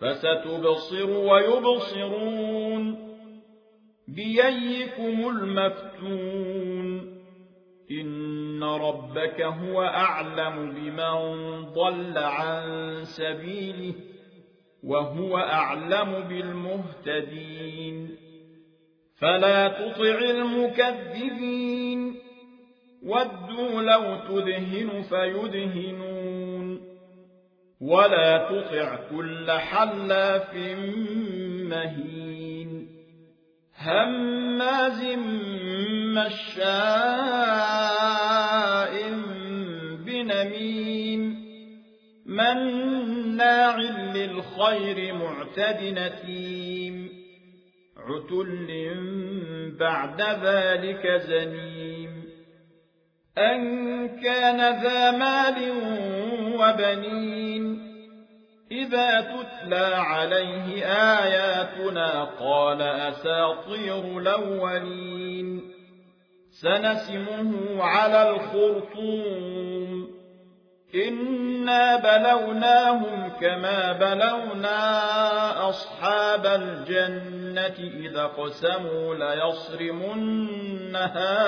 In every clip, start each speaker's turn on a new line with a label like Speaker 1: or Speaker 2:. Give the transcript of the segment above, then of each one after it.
Speaker 1: فستبصر ويبصرون بييكم المفتون إن ربك هو أعلم بمن ضل عن سبيله وهو أعلم بالمهتدين فلا تطع المكذبين ودوا لو تدهن فيدهنون ولا تطع كل حلاف مهين هماز مشاء بنميم مناع للخير معتد نتيم عتل بعد ذلك زنيم أن كان ذا مال وبنين إذا تتلى عليه آياتنا قال أساطير الأولين سنسمه على الخرطوم إنا بلوناهم كما بلونا أصحاب الجنة إذا قسموا ليصرمنها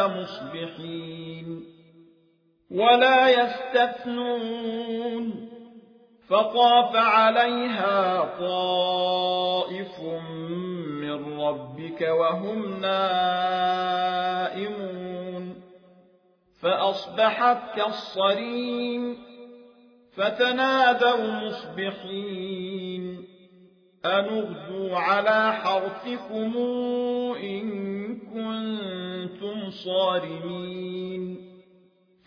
Speaker 1: مصبحين ولا يستثنون. فطاف عليها طائف من ربك وهم نائمون. فأصبحت كالصريم فتنادوا مصبحين. أنغدوا على حرثكم إن كنتم صارمين.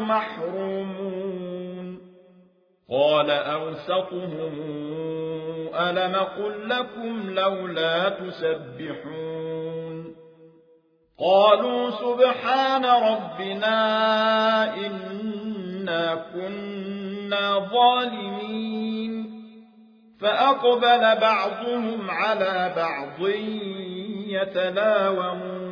Speaker 1: محرومون. قال أوسطهم ألم قل لكم لولا تسبحون؟ قالوا سبحان ربنا إنا كنا ظالمين. فأقبل بعضهم على بعض يتلاومون.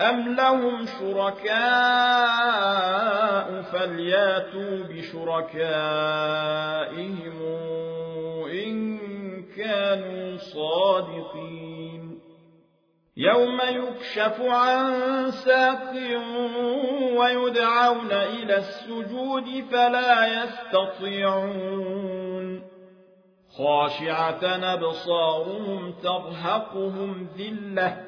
Speaker 1: أم لهم شركاء فلياتوا بشركائهم إن كانوا صادقين يوم يكشف عن ساق ويدعون إلى السجود فلا يستطيعون خاشعة أبصارهم ترهقهم ذلة